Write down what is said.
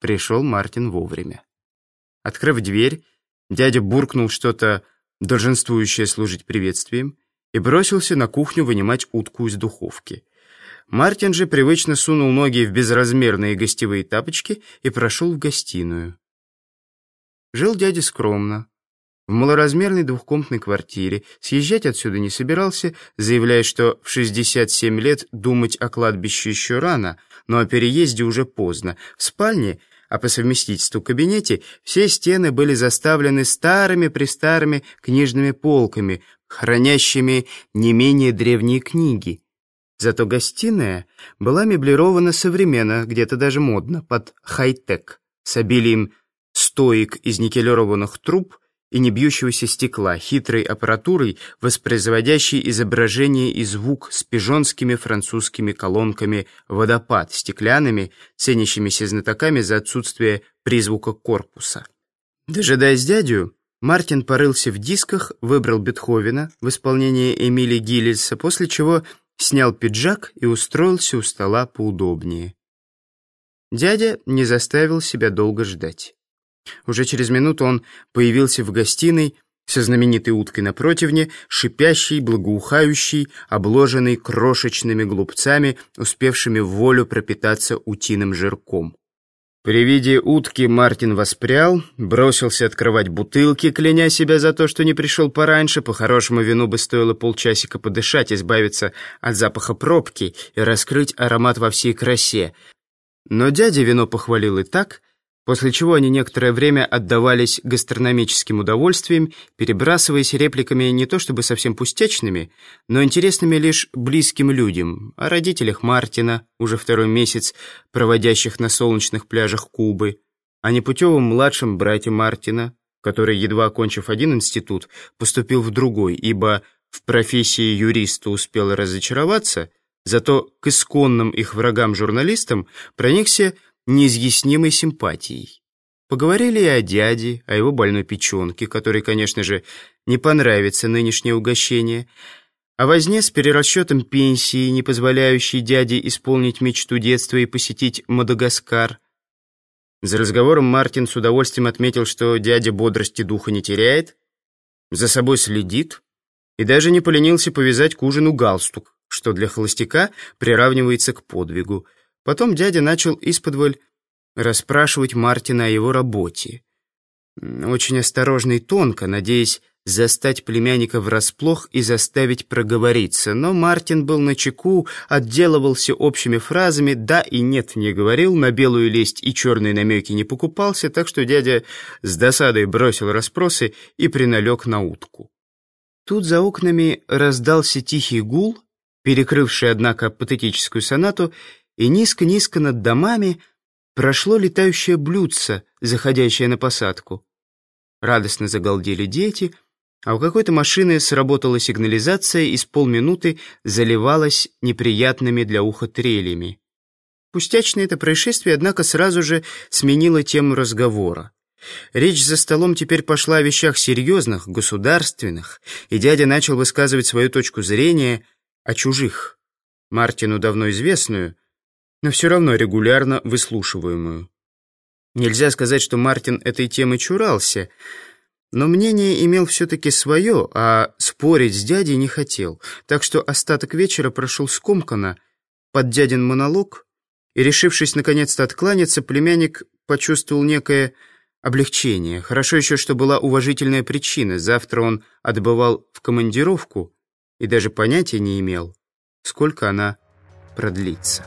Пришел Мартин вовремя. Открыв дверь, дядя буркнул что-то, долженствующее служить приветствием, и бросился на кухню вынимать утку из духовки. Мартин же привычно сунул ноги в безразмерные гостевые тапочки и прошел в гостиную. Жил дядя скромно, в малоразмерной двухкомнатной квартире, съезжать отсюда не собирался, заявляя, что в 67 лет думать о кладбище еще рано, но о переезде уже поздно. В спальне, а по совместительству кабинете, все стены были заставлены старыми-престарыми книжными полками, хранящими не менее древние книги. Зато гостиная была меблирована современно, где-то даже модно, под хай-тек, с обилием стоек из никелированных труб и не бьющегося стекла, хитрой аппаратурой, воспроизводящей изображение и звук с пижонскими французскими колонками «Водопад», стеклянными, ценящимися знатоками за отсутствие призвука корпуса. Дожидаясь дядю, Мартин порылся в дисках, выбрал Бетховена в исполнении Эмили Гиллельса, после чего снял пиджак и устроился у стола поудобнее. Дядя не заставил себя долго ждать. Уже через минуту он появился в гостиной со знаменитой уткой на противне, шипящий, благоухающий, обложенный крошечными глупцами, успевшими в волю пропитаться утиным жирком. При виде утки Мартин воспрял, бросился открывать бутылки, кляня себя за то, что не пришел пораньше. По хорошему вину бы стоило полчасика подышать, избавиться от запаха пробки и раскрыть аромат во всей красе. Но дядя вино похвалил и так, после чего они некоторое время отдавались гастрономическим удовольствиям, перебрасываясь репликами не то чтобы совсем пустячными, но интересными лишь близким людям, о родителях Мартина, уже второй месяц проводящих на солнечных пляжах Кубы, о непутевом младшем брате Мартина, который, едва окончив один институт, поступил в другой, ибо в профессии юриста успел разочароваться, зато к исконным их врагам-журналистам проникся неизъяснимой симпатией. Поговорили и о дяде, о его больной печенке, которой, конечно же, не понравится нынешнее угощение, о возне с перерасчетом пенсии, не позволяющей дяде исполнить мечту детства и посетить Мадагаскар. За разговором Мартин с удовольствием отметил, что дядя бодрости духа не теряет, за собой следит и даже не поленился повязать к ужину галстук, что для холостяка приравнивается к подвигу – Потом дядя начал исподволь расспрашивать Мартина о его работе. Очень осторожно и тонко, надеясь застать племянника врасплох и заставить проговориться. Но Мартин был на чеку, отделывался общими фразами, да и нет не говорил, на белую лесть и черные намеки не покупался, так что дядя с досадой бросил расспросы и приналег на утку. Тут за окнами раздался тихий гул, перекрывший, однако, патетическую сонату, и низко-низко над домами прошло летающее блюдце, заходящее на посадку. Радостно загалдели дети, а у какой-то машины сработала сигнализация и с полминуты заливалась неприятными для уха трелями. Пустячное это происшествие, однако, сразу же сменило тему разговора. Речь за столом теперь пошла о вещах серьезных, государственных, и дядя начал высказывать свою точку зрения о чужих. Мартину давно известную, но все равно регулярно выслушиваемую. Нельзя сказать, что Мартин этой темы чурался, но мнение имел все-таки свое, а спорить с дядей не хотел, так что остаток вечера прошел скомканно, под дядин монолог, и, решившись наконец-то откланяться, племянник почувствовал некое облегчение. Хорошо еще, что была уважительная причина. Завтра он отбывал в командировку и даже понятия не имел, сколько она продлится.